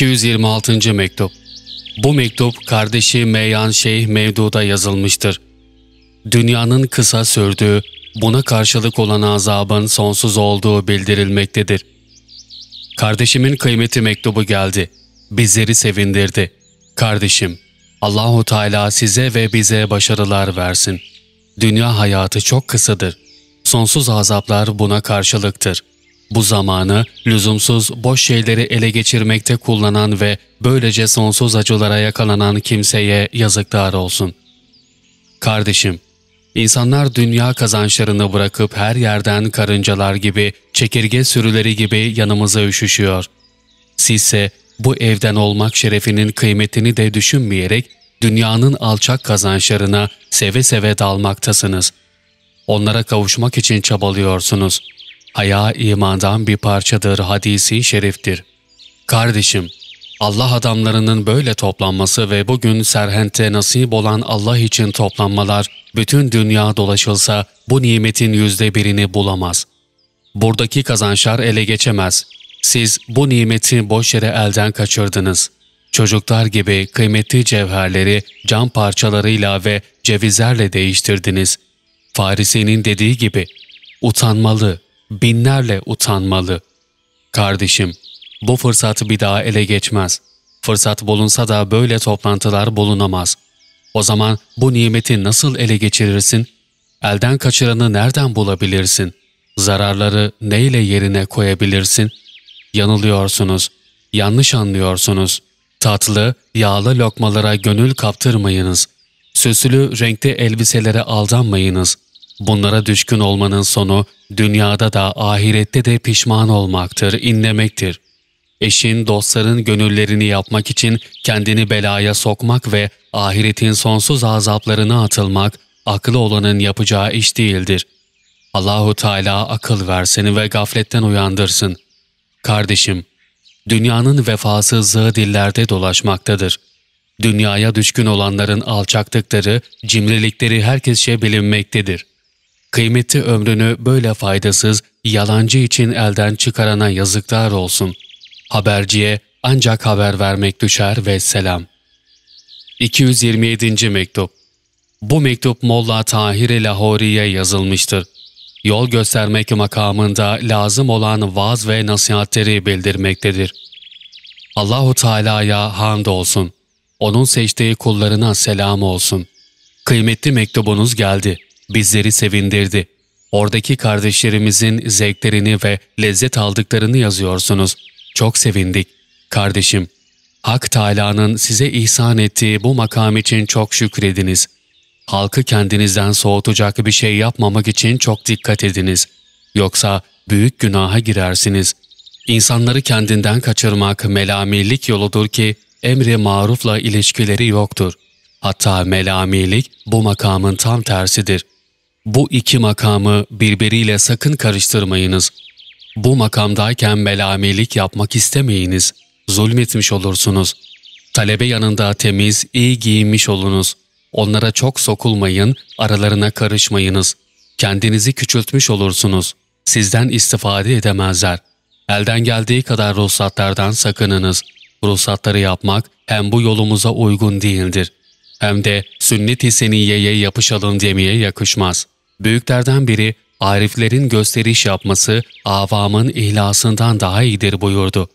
226. Mektup Bu mektup kardeşi Meyyan Şeyh Mevdud'a yazılmıştır. Dünyanın kısa sürdüğü, buna karşılık olan azabın sonsuz olduğu bildirilmektedir. Kardeşimin kıymeti mektubu geldi. Bizleri sevindirdi. Kardeşim, Allahu Teala size ve bize başarılar versin. Dünya hayatı çok kısadır. Sonsuz azaplar buna karşılıktır. Bu zamanı lüzumsuz boş şeyleri ele geçirmekte kullanan ve böylece sonsuz acılara yakalanan kimseye yazıklar olsun. Kardeşim, insanlar dünya kazançlarını bırakıp her yerden karıncalar gibi, çekirge sürüleri gibi yanımıza üşüşüyor. Sizse bu evden olmak şerefinin kıymetini de düşünmeyerek dünyanın alçak kazançlarına seve seve dalmaktasınız. Onlara kavuşmak için çabalıyorsunuz. Haya imandan bir parçadır hadisi şeriftir. Kardeşim, Allah adamlarının böyle toplanması ve bugün serhente nasip olan Allah için toplanmalar, bütün dünya dolaşılsa bu nimetin yüzde birini bulamaz. Buradaki kazançlar ele geçemez. Siz bu nimeti boş yere elden kaçırdınız. Çocuklar gibi kıymetli cevherleri cam parçalarıyla ve cevizlerle değiştirdiniz. Farisi'nin dediği gibi, utanmalı, binlerle utanmalı. Kardeşim, bu fırsat bir daha ele geçmez. Fırsat bulunsa da böyle toplantılar bulunamaz. O zaman bu nimeti nasıl ele geçirirsin? Elden kaçıranı nereden bulabilirsin? Zararları neyle yerine koyabilirsin? Yanılıyorsunuz, yanlış anlıyorsunuz. Tatlı, yağlı lokmalara gönül kaptırmayınız. Süslü, renkli elbiselere aldanmayınız. Bunlara düşkün olmanın sonu dünyada da ahirette de pişman olmaktır, inlemektir. Eşin, dostların gönüllerini yapmak için kendini belaya sokmak ve ahiretin sonsuz azaplarına atılmak, aklı olanın yapacağı iş değildir. Allahu Teala akıl versin ve gafletten uyandırsın. Kardeşim, dünyanın vefasızlığı dillerde dolaşmaktadır. Dünyaya düşkün olanların alçaklıkları, cimrilikleri herkesçe bilinmektedir. Kıymetli ömrünü böyle faydasız, yalancı için elden çıkarana yazıklar olsun. Haberciye ancak haber vermek düşer ve selam. 227. Mektup Bu mektup Molla Tahir-i Lahori'ye yazılmıştır. Yol göstermek makamında lazım olan vaaz ve nasihatleri bildirmektedir. Allahu Teala'ya hamd olsun. Onun seçtiği kullarına selam olsun. Kıymetli mektubunuz geldi bizleri sevindirdi. Oradaki kardeşlerimizin zevklerini ve lezzet aldıklarını yazıyorsunuz. Çok sevindik. Kardeşim, Hak Teâlâ'nın size ihsan ettiği bu makam için çok şükrediniz. Halkı kendinizden soğutacak bir şey yapmamak için çok dikkat ediniz. Yoksa büyük günaha girersiniz. İnsanları kendinden kaçırmak melamilik yoludur ki emri marufla ilişkileri yoktur. Hatta melamilik bu makamın tam tersidir. Bu iki makamı birbiriyle sakın karıştırmayınız. Bu makamdayken melamilik yapmak istemeyiniz. Zulmetmiş olursunuz. Talebe yanında temiz, iyi giyinmiş olunuz. Onlara çok sokulmayın, aralarına karışmayınız. Kendinizi küçültmüş olursunuz. Sizden istifade edemezler. Elden geldiği kadar ruhsatlardan sakınınız. Ruhsatları yapmak hem bu yolumuza uygun değildir. Hem de sünnet-i seniyeye yapışalım demeye yakışmaz. Büyüklerden biri ariflerin gösteriş yapması avamın ihlasından daha iyidir buyurdu.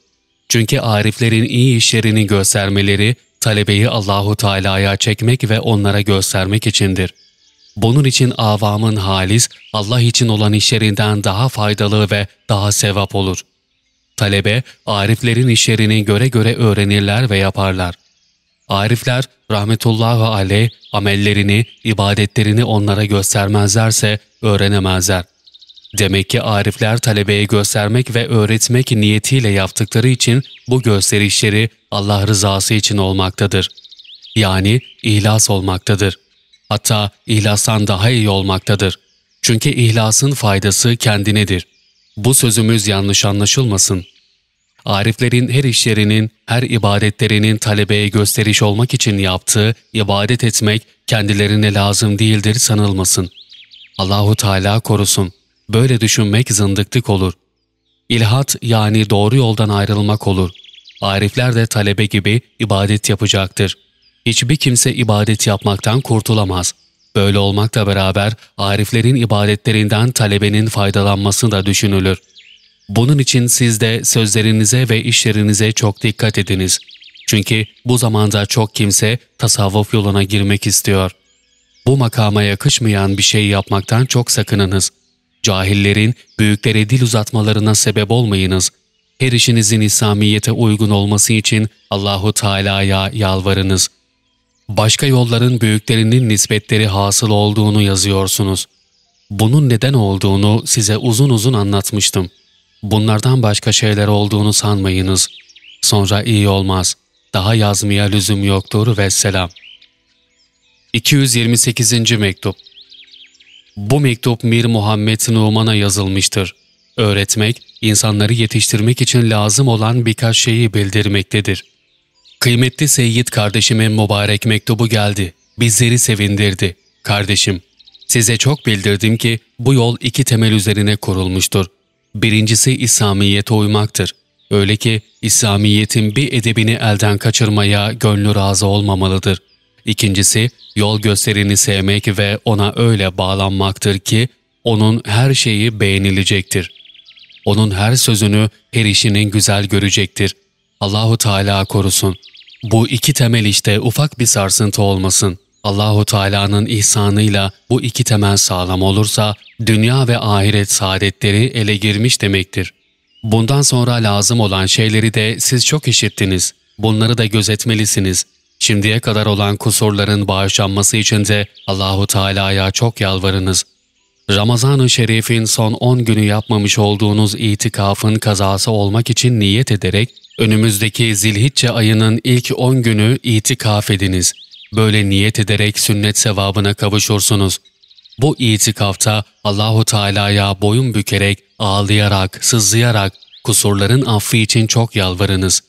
Çünkü ariflerin iyi işlerini göstermeleri talebeyi Allahu Teala'ya çekmek ve onlara göstermek içindir. Bunun için avamın halis, Allah için olan işlerinden daha faydalı ve daha sevap olur. Talebe, ariflerin işlerini göre göre öğrenirler ve yaparlar. Arifler rahmetullahi aleyh amellerini, ibadetlerini onlara göstermezlerse öğrenemezler. Demek ki arifler talebeye göstermek ve öğretmek niyetiyle yaptıkları için bu gösterişleri Allah rızası için olmaktadır. Yani ihlas olmaktadır. Hatta ihlastan daha iyi olmaktadır. Çünkü ihlasın faydası kendinedir. Bu sözümüz yanlış anlaşılmasın. Ariflerin her işlerinin, her ibadetlerinin talebeye gösteriş olmak için yaptığı ibadet etmek kendilerine lazım değildir sanılmasın. Allahu Teala korusun. Böyle düşünmek zındıklık olur. İlhat yani doğru yoldan ayrılmak olur. arifler de talebe gibi ibadet yapacaktır. Hiçbir kimse ibadet yapmaktan kurtulamaz. Böyle olmakla beraber ariflerin ibadetlerinden talebenin faydalanması da düşünülür. Bunun için siz de sözlerinize ve işlerinize çok dikkat ediniz. Çünkü bu zamanda çok kimse tasavvuf yoluna girmek istiyor. Bu makama yakışmayan bir şey yapmaktan çok sakınınız. Cahillerin büyüklere dil uzatmalarına sebep olmayınız. Her işinizin İslamiyete uygun olması için Allahu Teala'ya yalvarınız. Başka yolların büyüklerinin nispetleri hasıl olduğunu yazıyorsunuz. Bunun neden olduğunu size uzun uzun anlatmıştım. Bunlardan başka şeyler olduğunu sanmayınız. Sonra iyi olmaz. Daha yazmaya lüzum yoktur ve selam. 228. Mektup Bu mektup Mir Muhammed Numan'a yazılmıştır. Öğretmek, insanları yetiştirmek için lazım olan birkaç şeyi bildirmektedir. Kıymetli Seyyid kardeşimin mübarek mektubu geldi. Bizleri sevindirdi. Kardeşim, size çok bildirdim ki bu yol iki temel üzerine kurulmuştur. Birincisi İslamiyet'e uymaktır. Öyle ki İslamiyet'in bir edebini elden kaçırmaya gönlü razı olmamalıdır. İkincisi, yol gösterini sevmek ve ona öyle bağlanmaktır ki onun her şeyi beğenilecektir. Onun her sözünü, her işinin güzel görecektir. Allahu Teala korusun. Bu iki temel işte ufak bir sarsıntı olmasın. Allahu Teala'nın ihsanıyla bu iki temel sağlam olursa dünya ve ahiret saadetleri ele girmiş demektir. Bundan sonra lazım olan şeyleri de siz çok işittiniz. Bunları da gözetmelisiniz. Şimdiye kadar olan kusurların bağışlanması için de Allahu Teala'ya çok yalvarınız. Ramazan-ı Şerif'in son 10 günü yapmamış olduğunuz itikafın kazası olmak için niyet ederek önümüzdeki Zilhicce ayının ilk 10 günü itikaf ediniz. Böyle niyet ederek sünnet sevabına kavuşursunuz. Bu itikafta Allahu Teala'ya boyun bükerek, ağlayarak, sızlayarak kusurların affı için çok yalvarınız.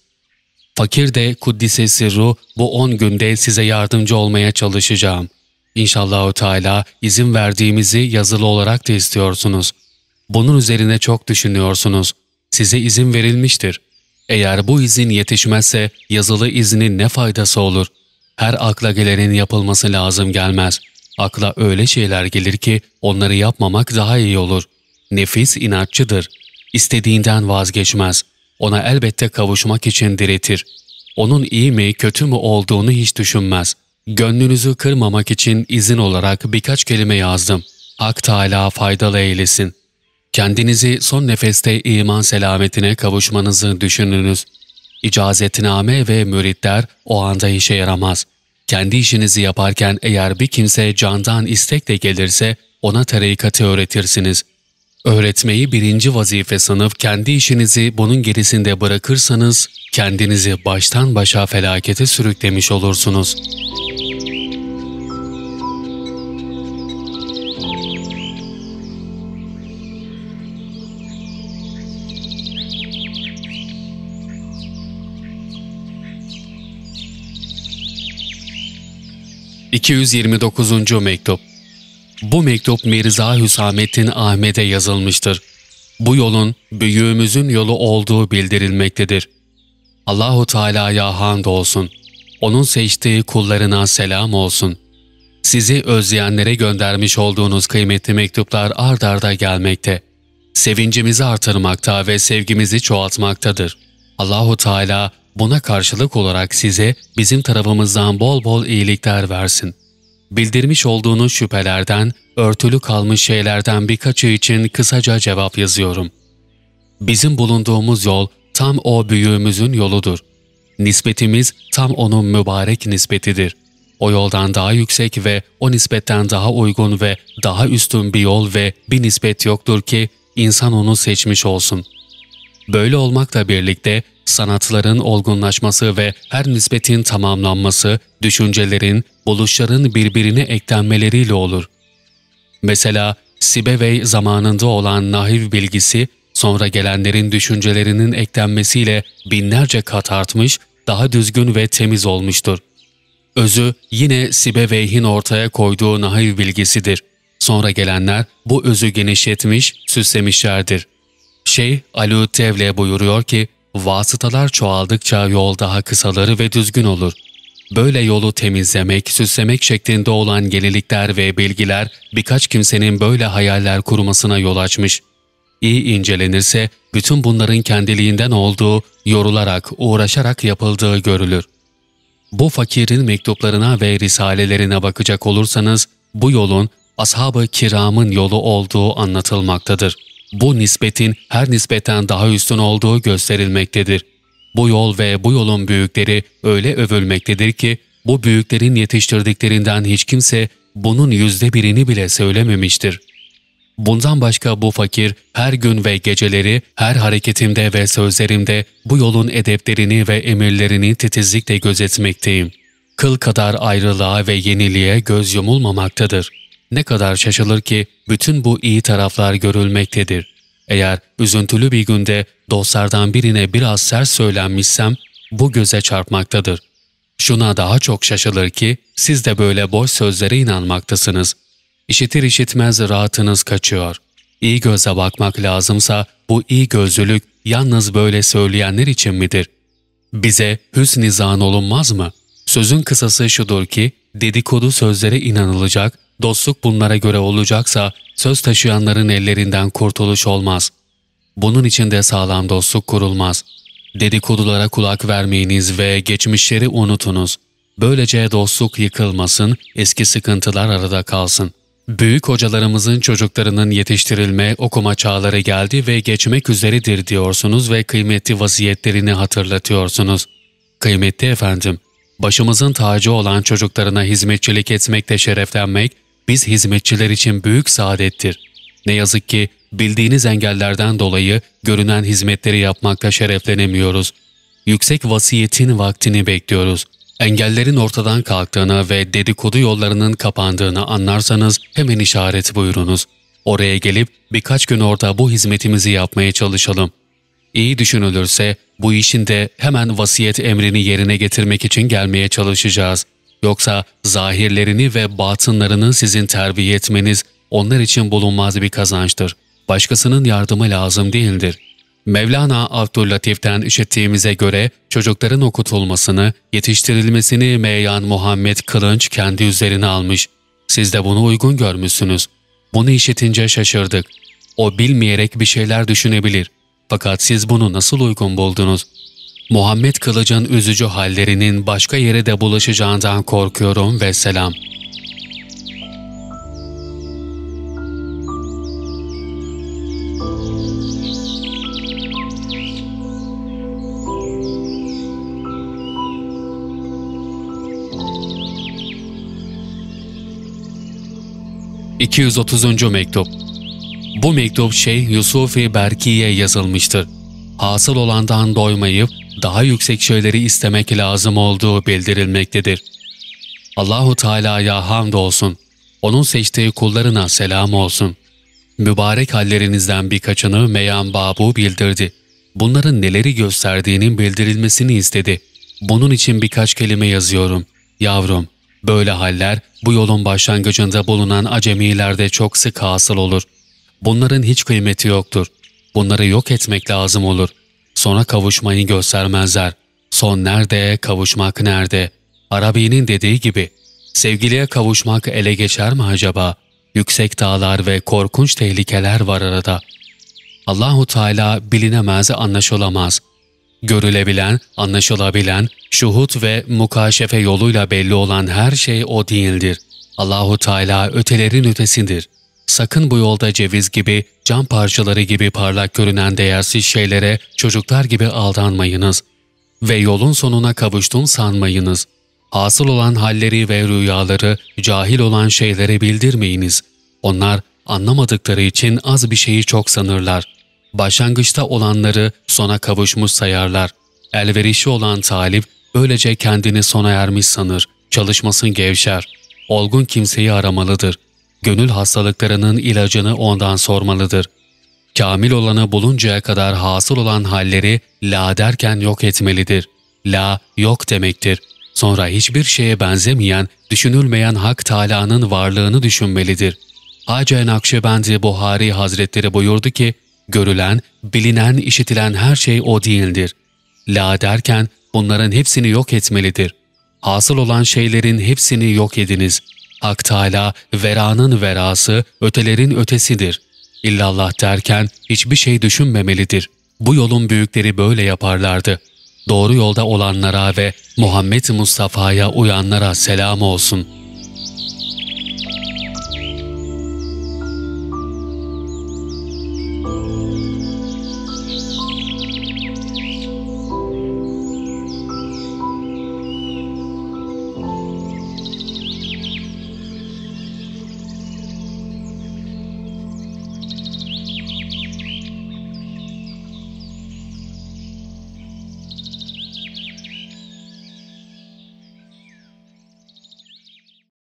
Fakir de Kuddise Sirru bu on günde size yardımcı olmaya çalışacağım. İnşallahü Teala izin verdiğimizi yazılı olarak da istiyorsunuz. Bunun üzerine çok düşünüyorsunuz. Size izin verilmiştir. Eğer bu izin yetişmezse yazılı iznin ne faydası olur? Her akla gelenin yapılması lazım gelmez. Akla öyle şeyler gelir ki onları yapmamak daha iyi olur. Nefis inatçıdır. İstediğinden vazgeçmez. Ona elbette kavuşmak için diretir. Onun iyi mi kötü mü olduğunu hiç düşünmez. Gönlünüzü kırmamak için izin olarak birkaç kelime yazdım. Hak Teala faydalı eylesin. Kendinizi son nefeste iman selametine kavuşmanızı düşününüz. İcazetname ve müritler o anda işe yaramaz. Kendi işinizi yaparken eğer bir kimse candan istekle gelirse ona tarikatı öğretirsiniz. Öğretmeyi birinci vazife sanıp kendi işinizi bunun gerisinde bırakırsanız kendinizi baştan başa felakete sürüklemiş olursunuz.'' 229. Mektup Bu mektup Mirza Hüsamettin Ahmet'e yazılmıştır. Bu yolun büyüğümüzün yolu olduğu bildirilmektedir. Allahu Teala'ya hamd olsun. Onun seçtiği kullarına selam olsun. Sizi özleyenlere göndermiş olduğunuz kıymetli mektuplar ard arda gelmekte. Sevincimizi artırmakta ve sevgimizi çoğaltmaktadır. Allahu Teala Buna karşılık olarak size bizim tarafımızdan bol bol iyilikler versin. Bildirmiş olduğunuz şüphelerden, örtülü kalmış şeylerden birkaçı için kısaca cevap yazıyorum. Bizim bulunduğumuz yol tam o büyüğümüzün yoludur. Nispetimiz tam onun mübarek nispetidir. O yoldan daha yüksek ve o nispetten daha uygun ve daha üstün bir yol ve bir nispet yoktur ki insan onu seçmiş olsun. Böyle olmakla birlikte sanatların olgunlaşması ve her nispetin tamamlanması, düşüncelerin, buluşların birbirine eklenmeleriyle olur. Mesela Sibevey zamanında olan nahiv bilgisi, sonra gelenlerin düşüncelerinin eklenmesiyle binlerce kat artmış, daha düzgün ve temiz olmuştur. Özü yine Sibeveyh'in ortaya koyduğu nahiv bilgisidir. Sonra gelenler bu özü genişletmiş, süslemişlerdir. Şey Alutevle buyuruyor ki, vasıtalar çoğaldıkça yol daha kısalır ve düzgün olur. Böyle yolu temizlemek, süslemek şeklinde olan yenilikler ve bilgiler birkaç kimsenin böyle hayaller kurmasına yol açmış. İyi incelenirse bütün bunların kendiliğinden olduğu, yorularak, uğraşarak yapıldığı görülür. Bu fakirin mektuplarına ve risalelerine bakacak olursanız bu yolun ashab-ı kiramın yolu olduğu anlatılmaktadır. Bu nispetin her nispetten daha üstün olduğu gösterilmektedir. Bu yol ve bu yolun büyükleri öyle övülmektedir ki bu büyüklerin yetiştirdiklerinden hiç kimse bunun yüzde birini bile söylememiştir. Bundan başka bu fakir her gün ve geceleri her hareketimde ve sözlerimde bu yolun edeplerini ve emirlerini titizlikle gözetmekteyim. Kıl kadar ayrılığa ve yeniliğe göz yumulmamaktadır. Ne kadar şaşılır ki bütün bu iyi taraflar görülmektedir. Eğer üzüntülü bir günde dostlardan birine biraz sert söylenmişsem bu göze çarpmaktadır. Şuna daha çok şaşılır ki siz de böyle boş sözlere inanmaktasınız. İşitir işitmez rahatınız kaçıyor. İyi göze bakmak lazımsa bu iyi gözlülük yalnız böyle söyleyenler için midir? Bize hüsn-i zan olunmaz mı? Sözün kısası şudur ki dedikodu sözlere inanılacak, dostluk bunlara göre olacaksa söz taşıyanların ellerinden kurtuluş olmaz. Bunun için de sağlam dostluk kurulmaz. Dedikodulara kulak vermeyiniz ve geçmişleri unutunuz. Böylece dostluk yıkılmasın, eski sıkıntılar arada kalsın. Büyük hocalarımızın çocuklarının yetiştirilme, okuma çağları geldi ve geçmek üzeredir diyorsunuz ve kıymetli vasiyetlerini hatırlatıyorsunuz. Kıymetli efendim, başımızın tacı olan çocuklarına hizmetçilik etmekte şereflenmek, biz hizmetçiler için büyük saadettir. Ne yazık ki bildiğiniz engellerden dolayı görünen hizmetleri yapmakta şereflenemiyoruz. Yüksek vasiyetin vaktini bekliyoruz. Engellerin ortadan kalktığını ve dedikodu yollarının kapandığını anlarsanız hemen işaret buyurunuz. Oraya gelip birkaç gün orada bu hizmetimizi yapmaya çalışalım. İyi düşünülürse bu işin de hemen vasiyet emrini yerine getirmek için gelmeye çalışacağız. Yoksa zahirlerini ve batınlarını sizin terbiye etmeniz onlar için bulunmaz bir kazançtır. Başkasının yardımı lazım değildir. Mevlana Abdüllatif'ten işittiğimize göre çocukların okutulmasını, yetiştirilmesini Meyyan Muhammed Kılınç kendi üzerine almış. Siz de bunu uygun görmüşsünüz. Bunu işitince şaşırdık. O bilmeyerek bir şeyler düşünebilir. Fakat siz bunu nasıl uygun buldunuz? Muhammed Kılıç'ın üzücü hallerinin başka yere de bulaşacağından korkuyorum ve selam.'' 230. Mektup Bu mektup Şeyh Yusuf-i Berki'ye yazılmıştır. Hasıl olandan doymayıp daha yüksek şeyleri istemek lazım olduğu bildirilmektedir. Allahu Teala'ya hamdolsun. Onun seçtiği kullarına selam olsun. Mübarek hallerinizden birkaçını Meyan Babu bildirdi. Bunların neleri gösterdiğinin bildirilmesini istedi. Bunun için birkaç kelime yazıyorum. Yavrum, Böyle haller bu yolun başlangıcında bulunan acemilerde çok sık hasıl olur. Bunların hiç kıymeti yoktur. Bunları yok etmek lazım olur. Sonra kavuşmayı göstermezler. Son nerede, kavuşmak nerede? Arabi'nin dediği gibi, sevgiliye kavuşmak ele geçer mi acaba? Yüksek dağlar ve korkunç tehlikeler var arada. Allahu Teala bilinemez, anlaşılamaz. Görülebilen, anlaşılabilen, şuhut ve mukaşefe yoluyla belli olan her şey o değildir. Allahu Teala ötelerin ötesindir. Sakın bu yolda ceviz gibi, cam parçaları gibi parlak görünen değersiz şeylere çocuklar gibi aldanmayınız. Ve yolun sonuna kavuştun sanmayınız. Hasıl olan halleri ve rüyaları, cahil olan şeylere bildirmeyiniz. Onlar anlamadıkları için az bir şeyi çok sanırlar başlangıçta olanları sona kavuşmuş sayarlar. Elverişi olan talip böylece kendini sona ermiş sanır, çalışmasın gevşer. Olgun kimseyi aramalıdır. Gönül hastalıklarının ilacını ondan sormalıdır. Kamil olanı buluncaya kadar hasıl olan halleri la derken yok etmelidir. La yok demektir. Sonra hiçbir şeye benzemeyen, düşünülmeyen Hak Teâlâ'nın varlığını düşünmelidir. Hacı Nakşibendi Buhari Hazretleri buyurdu ki, Görülen, bilinen, işitilen her şey o değildir. La derken bunların hepsini yok etmelidir. Hasıl olan şeylerin hepsini yok ediniz. Hak Teâlâ veranın verası, ötelerin ötesidir. İllallah derken hiçbir şey düşünmemelidir. Bu yolun büyükleri böyle yaparlardı. Doğru yolda olanlara ve Muhammed Mustafa'ya uyanlara selam olsun.''